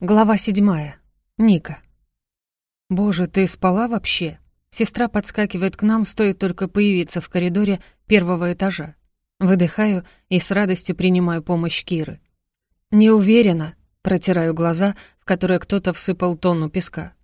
Глава седьмая. Ника. «Боже, ты спала вообще?» Сестра подскакивает к нам, стоит только появиться в коридоре первого этажа. Выдыхаю и с радостью принимаю помощь Киры. «Не уверена», — протираю глаза, в которые кто-то всыпал тонну песка.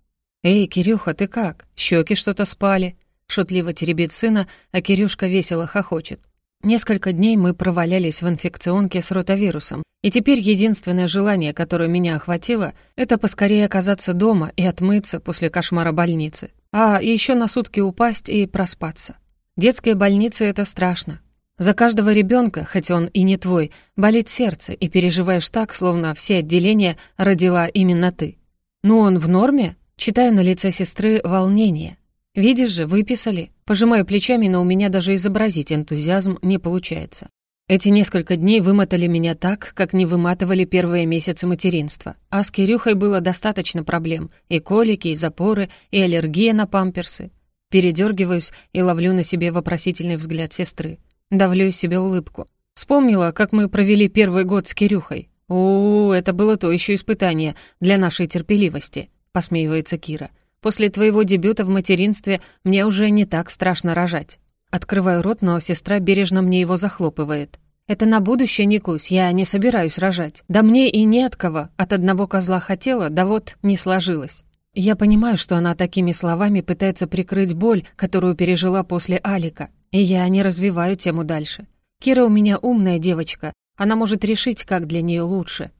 «Эй, Кирюха, ты как? Щеки что-то спали?» Шутливо теребит сына, а Кирюшка весело хохочет. Несколько дней мы провалялись в инфекционке с ротавирусом, и теперь единственное желание, которое меня охватило, это поскорее оказаться дома и отмыться после кошмара больницы. А еще на сутки упасть и проспаться. Детские больницы — это страшно. За каждого ребенка, хоть он и не твой, болит сердце, и переживаешь так, словно все отделения родила именно ты. Ну он в норме? Читаю на лице сестры волнение. Видишь же, выписали. Пожимаю плечами, но у меня даже изобразить энтузиазм не получается. Эти несколько дней вымотали меня так, как не выматывали первые месяцы материнства. А с Кирюхой было достаточно проблем. И колики, и запоры, и аллергия на памперсы. Передергиваюсь и ловлю на себе вопросительный взгляд сестры. Давлю из себя улыбку. Вспомнила, как мы провели первый год с Кирюхой. «О, это было то еще испытание для нашей терпеливости», — посмеивается Кира. После твоего дебюта в материнстве мне уже не так страшно рожать». Открываю рот, но сестра бережно мне его захлопывает. «Это на будущее, Никусь, я не собираюсь рожать. Да мне и не от кого. От одного козла хотела, да вот не сложилось». Я понимаю, что она такими словами пытается прикрыть боль, которую пережила после Алика, и я не развиваю тему дальше. Кира у меня умная девочка, она может решить, как для нее лучше.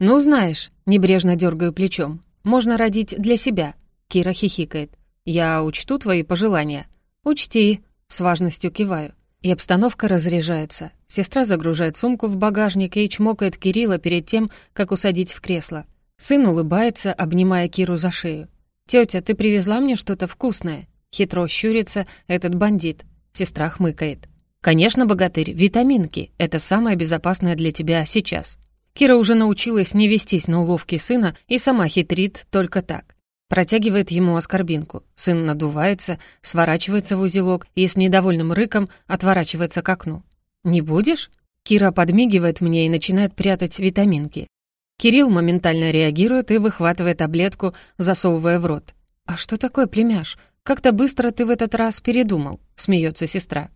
«Ну, знаешь», — небрежно дергаю плечом, — «можно родить для себя, Кира хихикает. «Я учту твои пожелания». «Учти», — с важностью киваю. И обстановка разряжается. Сестра загружает сумку в багажник и чмокает Кирилла перед тем, как усадить в кресло. Сын улыбается, обнимая Киру за шею. «Тётя, ты привезла мне что-то вкусное?» Хитро щурится этот бандит. Сестра хмыкает. «Конечно, богатырь, витаминки. Это самое безопасное для тебя сейчас». Кира уже научилась не вестись на уловки сына и сама хитрит только так. Протягивает ему оскорбинку. Сын надувается, сворачивается в узелок и с недовольным рыком отворачивается к окну. «Не будешь?» Кира подмигивает мне и начинает прятать витаминки. Кирилл моментально реагирует и выхватывает таблетку, засовывая в рот. «А что такое, племяш? Как-то быстро ты в этот раз передумал», — смеется сестра.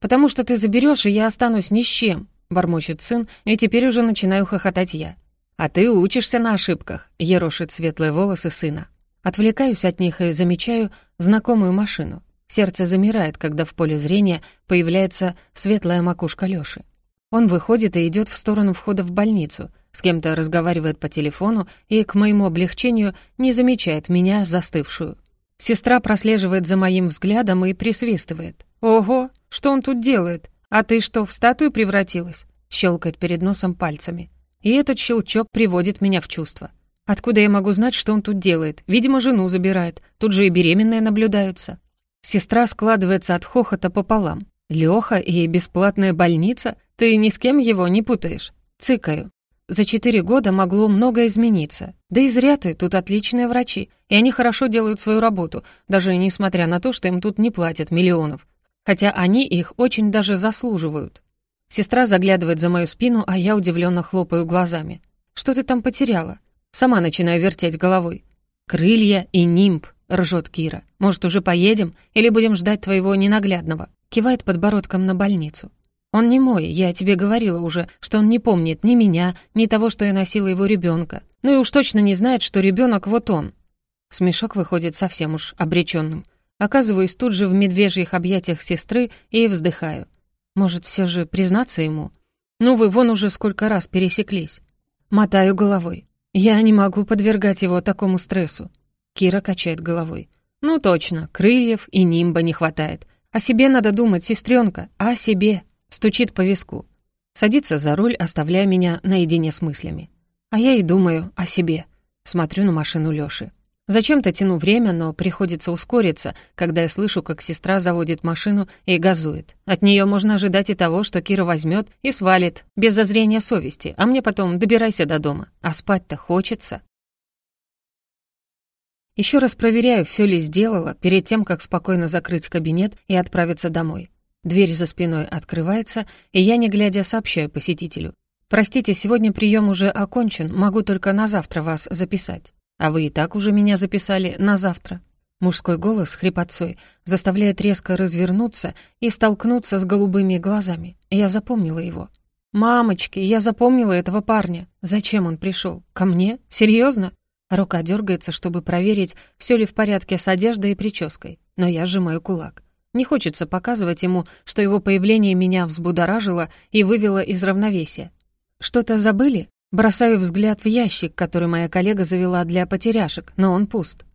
«Потому что ты заберешь, и я останусь ни с чем», — бормочет сын, и теперь уже начинаю хохотать я. «А ты учишься на ошибках», — ерошит светлые волосы сына. Отвлекаюсь от них и замечаю знакомую машину. Сердце замирает, когда в поле зрения появляется светлая макушка Лёши. Он выходит и идет в сторону входа в больницу, с кем-то разговаривает по телефону и, к моему облегчению, не замечает меня, застывшую. Сестра прослеживает за моим взглядом и присвистывает. «Ого, что он тут делает? А ты что, в статую превратилась?» Щелкает перед носом пальцами. И этот щелчок приводит меня в чувство. Откуда я могу знать, что он тут делает? Видимо, жену забирает. Тут же и беременные наблюдаются. Сестра складывается от хохота пополам. Лёха и бесплатная больница? Ты ни с кем его не путаешь. Цыкаю. За четыре года могло многое измениться. Да и зря ты, тут отличные врачи, и они хорошо делают свою работу, даже несмотря на то, что им тут не платят миллионов. Хотя они их очень даже заслуживают. Сестра заглядывает за мою спину, а я удивленно хлопаю глазами. «Что ты там потеряла?» Сама начинаю вертеть головой. «Крылья и нимб», — ржет Кира. «Может, уже поедем? Или будем ждать твоего ненаглядного?» Кивает подбородком на больницу. «Он не мой, я тебе говорила уже, что он не помнит ни меня, ни того, что я носила его ребенка. Ну и уж точно не знает, что ребенок вот он». Смешок выходит совсем уж обреченным. Оказываюсь тут же в медвежьих объятиях сестры и вздыхаю. Может, все же признаться ему? Ну вы вон уже сколько раз пересеклись. Мотаю головой. «Я не могу подвергать его такому стрессу». Кира качает головой. «Ну точно, крыльев и нимба не хватает. О себе надо думать, сестренка, о себе». Стучит по виску. Садится за руль, оставляя меня наедине с мыслями. А я и думаю о себе. Смотрю на машину Лёши. Зачем-то тяну время, но приходится ускориться, когда я слышу, как сестра заводит машину и газует. От нее можно ожидать и того, что Кира возьмет и свалит, без зазрения совести, а мне потом добирайся до дома. А спать-то хочется. Еще раз проверяю, все ли сделала, перед тем, как спокойно закрыть кабинет и отправиться домой. Дверь за спиной открывается, и я, не глядя, сообщаю посетителю. Простите, сегодня прием уже окончен, могу только на завтра вас записать. А вы и так уже меня записали на завтра». Мужской голос хрипотцой заставляет резко развернуться и столкнуться с голубыми глазами. Я запомнила его. «Мамочки, я запомнила этого парня. Зачем он пришел? Ко мне? Серьезно?» Рука дергается, чтобы проверить, все ли в порядке с одеждой и прической, но я сжимаю кулак. Не хочется показывать ему, что его появление меня взбудоражило и вывело из равновесия. «Что-то забыли?» Бросаю взгляд в ящик, который моя коллега завела для потеряшек, но он пуст.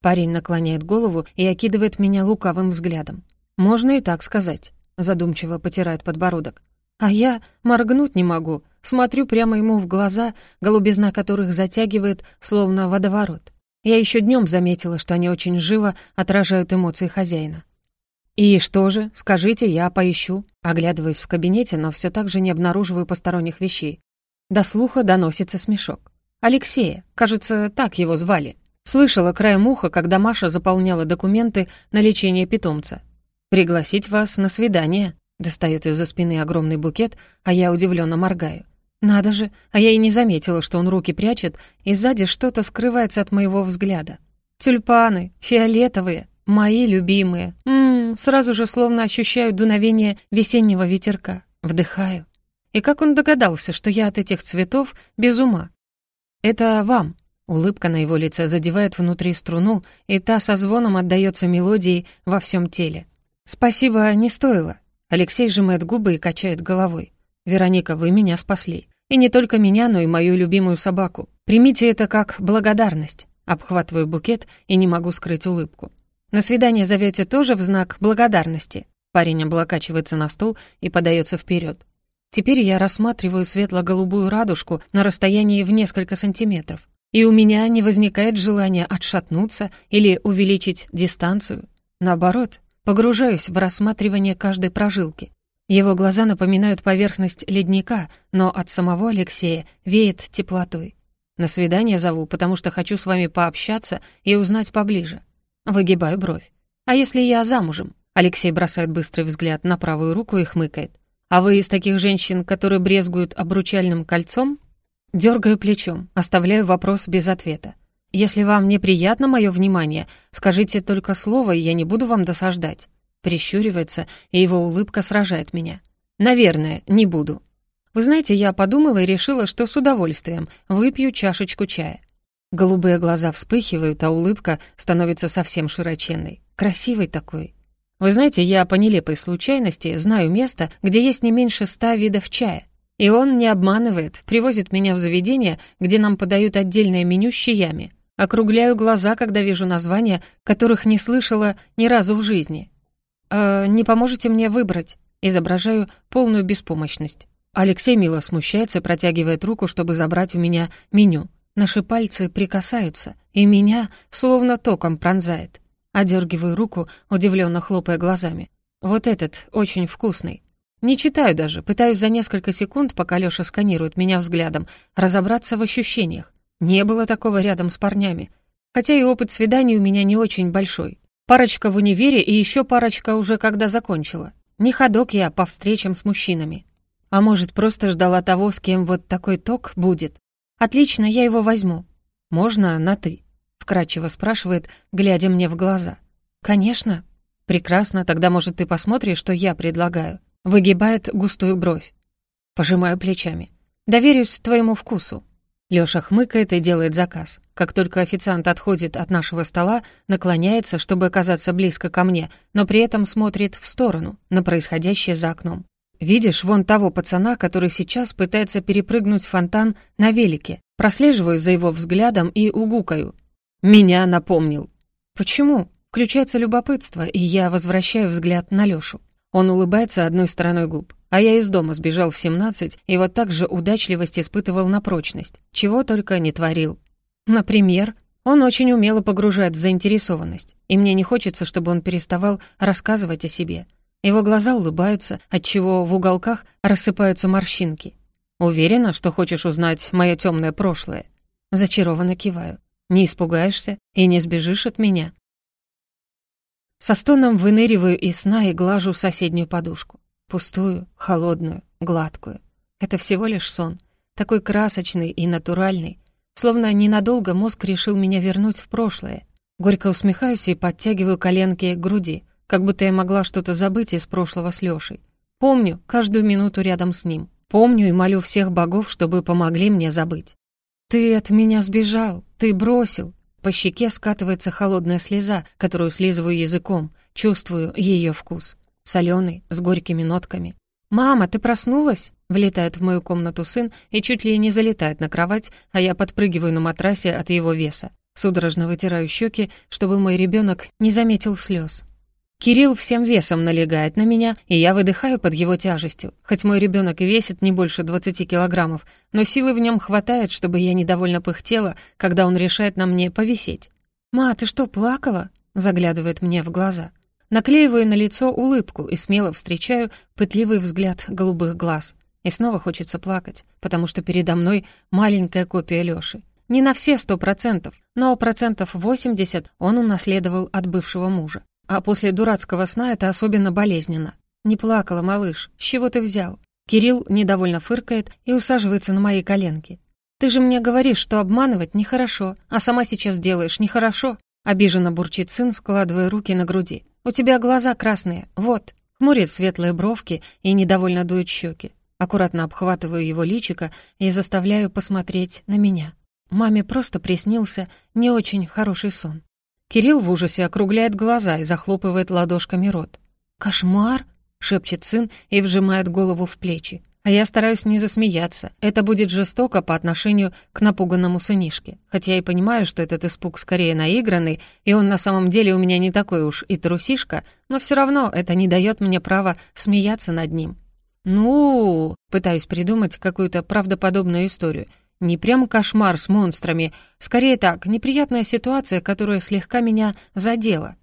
Парень наклоняет голову и окидывает меня лукавым взглядом. «Можно и так сказать», — задумчиво потирает подбородок. А я моргнуть не могу, смотрю прямо ему в глаза, голубизна которых затягивает, словно водоворот. Я еще днем заметила, что они очень живо отражают эмоции хозяина. «И что же? Скажите, я поищу». Оглядываюсь в кабинете, но все так же не обнаруживаю посторонних вещей. До слуха доносится смешок. Алексея, кажется, так его звали. Слышала краем уха, когда Маша заполняла документы на лечение питомца. «Пригласить вас на свидание», — достает из-за спины огромный букет, а я удивленно моргаю. «Надо же, а я и не заметила, что он руки прячет, и сзади что-то скрывается от моего взгляда. Тюльпаны, фиолетовые, мои любимые. Ммм, сразу же словно ощущаю дуновение весеннего ветерка. Вдыхаю. И как он догадался, что я от этих цветов без ума? Это вам, Улыбка на его лице задевает внутри струну, и та со звоном отдаётся мелодией во всем теле. «Спасибо, не стоило». Алексей сжимает губы и качает головой. «Вероника, вы меня спасли. И не только меня, но и мою любимую собаку. Примите это как благодарность». Обхватываю букет и не могу скрыть улыбку. «На свидание зовете тоже в знак благодарности?» Парень облокачивается на стол и подается вперед. Теперь я рассматриваю светло-голубую радужку на расстоянии в несколько сантиметров и у меня не возникает желания отшатнуться или увеличить дистанцию. Наоборот, погружаюсь в рассматривание каждой прожилки. Его глаза напоминают поверхность ледника, но от самого Алексея веет теплотой. На свидание зову, потому что хочу с вами пообщаться и узнать поближе. Выгибаю бровь. А если я замужем? Алексей бросает быстрый взгляд на правую руку и хмыкает. А вы из таких женщин, которые брезгуют обручальным кольцом? Дергаю плечом, оставляю вопрос без ответа. «Если вам неприятно мое внимание, скажите только слово, и я не буду вам досаждать». Прищуривается, и его улыбка сражает меня. «Наверное, не буду». Вы знаете, я подумала и решила, что с удовольствием выпью чашечку чая. Голубые глаза вспыхивают, а улыбка становится совсем широченной. Красивой такой. Вы знаете, я по нелепой случайности знаю место, где есть не меньше ста видов чая. И он не обманывает, привозит меня в заведение, где нам подают отдельное меню с чаями. Округляю глаза, когда вижу названия, которых не слышала ни разу в жизни. «Э, «Не поможете мне выбрать?» Изображаю полную беспомощность. Алексей мило смущается протягивает руку, чтобы забрать у меня меню. Наши пальцы прикасаются, и меня словно током пронзает. Одергиваю руку, удивленно хлопая глазами. Вот этот очень вкусный. Не читаю даже, пытаюсь за несколько секунд, пока Лёша сканирует меня взглядом, разобраться в ощущениях. Не было такого рядом с парнями. Хотя и опыт свиданий у меня не очень большой. Парочка в универе и еще парочка уже когда закончила. Не ходок я по встречам с мужчинами. А может, просто ждала того, с кем вот такой ток будет. Отлично, я его возьму. Можно на «ты»? Вкратчиво спрашивает, глядя мне в глаза. Конечно. Прекрасно, тогда, может, ты посмотришь, что я предлагаю. Выгибает густую бровь. Пожимаю плечами. Доверюсь твоему вкусу. Лёша хмыкает и делает заказ. Как только официант отходит от нашего стола, наклоняется, чтобы оказаться близко ко мне, но при этом смотрит в сторону, на происходящее за окном. Видишь вон того пацана, который сейчас пытается перепрыгнуть фонтан на велике. Прослеживаю за его взглядом и угукаю. Меня напомнил. Почему? Включается любопытство, и я возвращаю взгляд на Лёшу. Он улыбается одной стороной губ. А я из дома сбежал в 17 и вот так же удачливость испытывал на прочность. Чего только не творил. Например, он очень умело погружает в заинтересованность, и мне не хочется, чтобы он переставал рассказывать о себе. Его глаза улыбаются, отчего в уголках рассыпаются морщинки. Уверена, что хочешь узнать мое темное прошлое? Зачарованно киваю. Не испугаешься и не сбежишь от меня? Со стоном выныриваю из сна и глажу соседнюю подушку. Пустую, холодную, гладкую. Это всего лишь сон. Такой красочный и натуральный. Словно ненадолго мозг решил меня вернуть в прошлое. Горько усмехаюсь и подтягиваю коленки к груди, как будто я могла что-то забыть из прошлого с Лёшей. Помню каждую минуту рядом с ним. Помню и молю всех богов, чтобы помогли мне забыть. «Ты от меня сбежал, ты бросил». По щеке скатывается холодная слеза, которую слизываю языком, чувствую ее вкус. Соленый, с горькими нотками. «Мама, ты проснулась?» Влетает в мою комнату сын и чуть ли не залетает на кровать, а я подпрыгиваю на матрасе от его веса. Судорожно вытираю щеки, чтобы мой ребенок не заметил слез. Кирилл всем весом налегает на меня, и я выдыхаю под его тяжестью. Хоть мой ребенок и весит не больше 20 килограммов, но силы в нем хватает, чтобы я недовольно пыхтела, когда он решает на мне повисеть. «Ма, ты что, плакала?» — заглядывает мне в глаза. Наклеиваю на лицо улыбку и смело встречаю пытливый взгляд голубых глаз. И снова хочется плакать, потому что передо мной маленькая копия Лёши. Не на все сто процентов, но процентов восемьдесят он унаследовал от бывшего мужа. А после дурацкого сна это особенно болезненно. Не плакала, малыш, с чего ты взял? Кирилл недовольно фыркает и усаживается на мои коленки. «Ты же мне говоришь, что обманывать нехорошо, а сама сейчас делаешь нехорошо», обиженно бурчит сын, складывая руки на груди. «У тебя глаза красные, вот». Хмурит светлые бровки и недовольно дует щеки. Аккуратно обхватываю его личико и заставляю посмотреть на меня. Маме просто приснился не очень хороший сон. Кирилл в ужасе округляет глаза и захлопывает ладошками рот. «Кошмар!» — шепчет сын и вжимает голову в плечи. А я стараюсь не засмеяться. Это будет жестоко по отношению к напуганному сынишке. Хотя и понимаю, что этот испуг скорее наигранный, и он на самом деле у меня не такой уж и трусишка, но все равно это не дает мне права смеяться над ним. «Ну...» — пытаюсь придумать какую-то правдоподобную историю. Не прям кошмар с монстрами, скорее так, неприятная ситуация, которая слегка меня задела.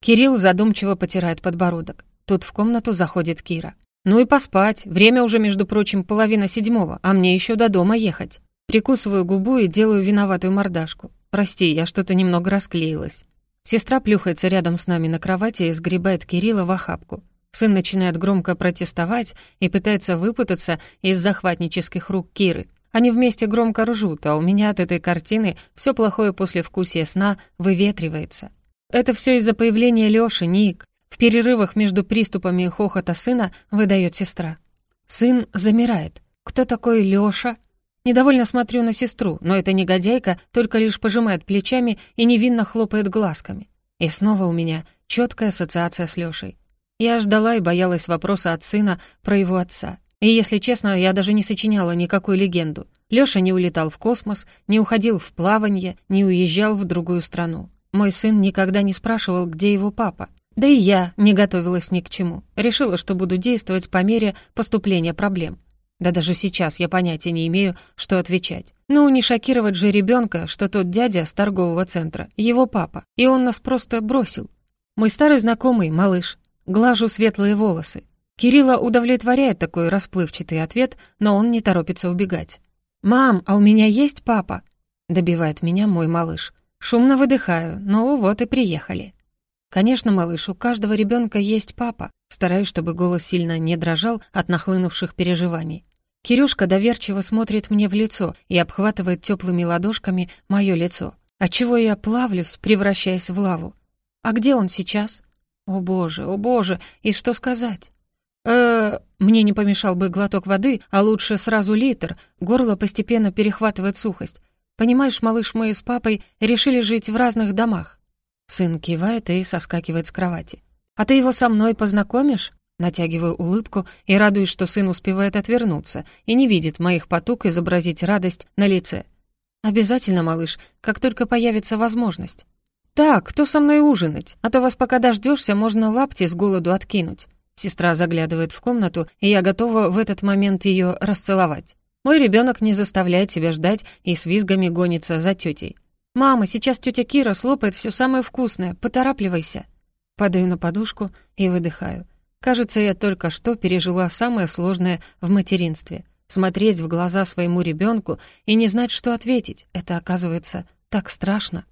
Кирилл задумчиво потирает подбородок. Тут в комнату заходит Кира. Ну и поспать. Время уже, между прочим, половина седьмого, а мне еще до дома ехать. Прикусываю губу и делаю виноватую мордашку. Прости, я что-то немного расклеилась. Сестра плюхается рядом с нами на кровати и сгребает Кирилла в охапку. Сын начинает громко протестовать и пытается выпутаться из захватнических рук Киры. Они вместе громко ржут, а у меня от этой картины все плохое послевкусие сна выветривается. Это все из-за появления Лёши, Ник, в перерывах между приступами хохота сына выдает сестра. Сын замирает. Кто такой Лёша? Недовольно смотрю на сестру, но эта негодяйка только лишь пожимает плечами и невинно хлопает глазками. И снова у меня четкая ассоциация с Лёшей. Я ждала и боялась вопроса от сына про его отца. И, если честно, я даже не сочиняла никакую легенду. Лёша не улетал в космос, не уходил в плавание, не уезжал в другую страну. Мой сын никогда не спрашивал, где его папа. Да и я не готовилась ни к чему. Решила, что буду действовать по мере поступления проблем. Да даже сейчас я понятия не имею, что отвечать. Ну, не шокировать же ребенка, что тот дядя с торгового центра, его папа, и он нас просто бросил. Мой старый знакомый, малыш. Глажу светлые волосы. Кирилла удовлетворяет такой расплывчатый ответ, но он не торопится убегать. «Мам, а у меня есть папа?» — добивает меня мой малыш. Шумно выдыхаю, ну вот и приехали. Конечно, малыш, у каждого ребенка есть папа. Стараюсь, чтобы голос сильно не дрожал от нахлынувших переживаний. Кирюшка доверчиво смотрит мне в лицо и обхватывает теплыми ладошками мое лицо, отчего я плавлюсь, превращаясь в лаву. А где он сейчас? О боже, о боже, и что сказать? Мне не помешал бы глоток воды, а лучше сразу литр. Горло постепенно перехватывает сухость. Понимаешь, малыш, мы с папой решили жить в разных домах. Сын кивает и соскакивает с кровати. «А ты его со мной познакомишь?» Натягиваю улыбку и радуюсь, что сын успевает отвернуться и не видит моих потуг изобразить радость на лице. «Обязательно, малыш, как только появится возможность». «Так, кто со мной ужинать? А то вас пока дождешься, можно лапти с голоду откинуть». Сестра заглядывает в комнату, и я готова в этот момент ее расцеловать. Мой ребенок не заставляет себя ждать и с визгами гонится за тетей. «Мама, сейчас тетя Кира слопает все самое вкусное, поторапливайся». Падаю на подушку и выдыхаю. Кажется, я только что пережила самое сложное в материнстве. Смотреть в глаза своему ребенку и не знать, что ответить. Это, оказывается, так страшно.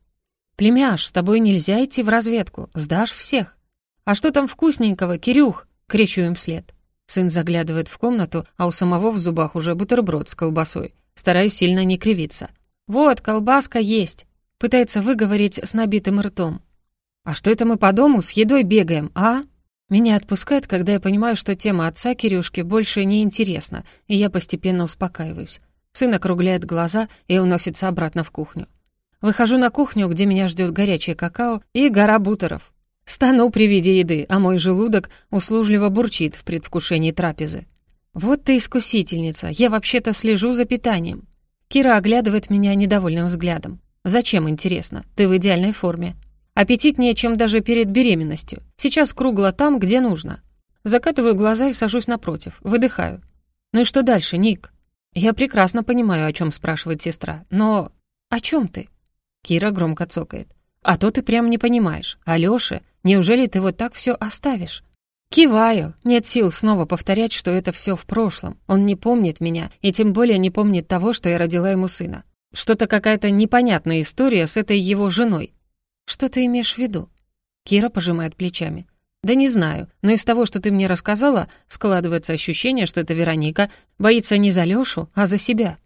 «Племяш, с тобой нельзя идти в разведку, сдашь всех». «А что там вкусненького, Кирюх?» — кричу им вслед. Сын заглядывает в комнату, а у самого в зубах уже бутерброд с колбасой. Стараюсь сильно не кривиться. «Вот, колбаска есть!» Пытается выговорить с набитым ртом. «А что это мы по дому с едой бегаем, а?» Меня отпускает, когда я понимаю, что тема отца Кирюшки больше не интересна, и я постепенно успокаиваюсь. Сын округляет глаза и уносится обратно в кухню. Выхожу на кухню, где меня ждет горячее какао и гора бутеров. Стану при виде еды, а мой желудок услужливо бурчит в предвкушении трапезы. «Вот ты искусительница, я вообще-то слежу за питанием». Кира оглядывает меня недовольным взглядом. «Зачем, интересно? Ты в идеальной форме. Аппетитнее, чем даже перед беременностью. Сейчас кругло там, где нужно». Закатываю глаза и сажусь напротив, выдыхаю. «Ну и что дальше, Ник?» «Я прекрасно понимаю, о чем спрашивает сестра, но...» «О чем ты?» Кира громко цокает. А то ты прям не понимаешь. Алёша, неужели ты вот так все оставишь? Киваю. Нет сил снова повторять, что это все в прошлом. Он не помнит меня, и тем более не помнит того, что я родила ему сына. Что-то какая-то непонятная история с этой его женой. Что ты имеешь в виду? Кира пожимает плечами. «Да не знаю, но из того, что ты мне рассказала, складывается ощущение, что эта Вероника боится не за Лёшу, а за себя.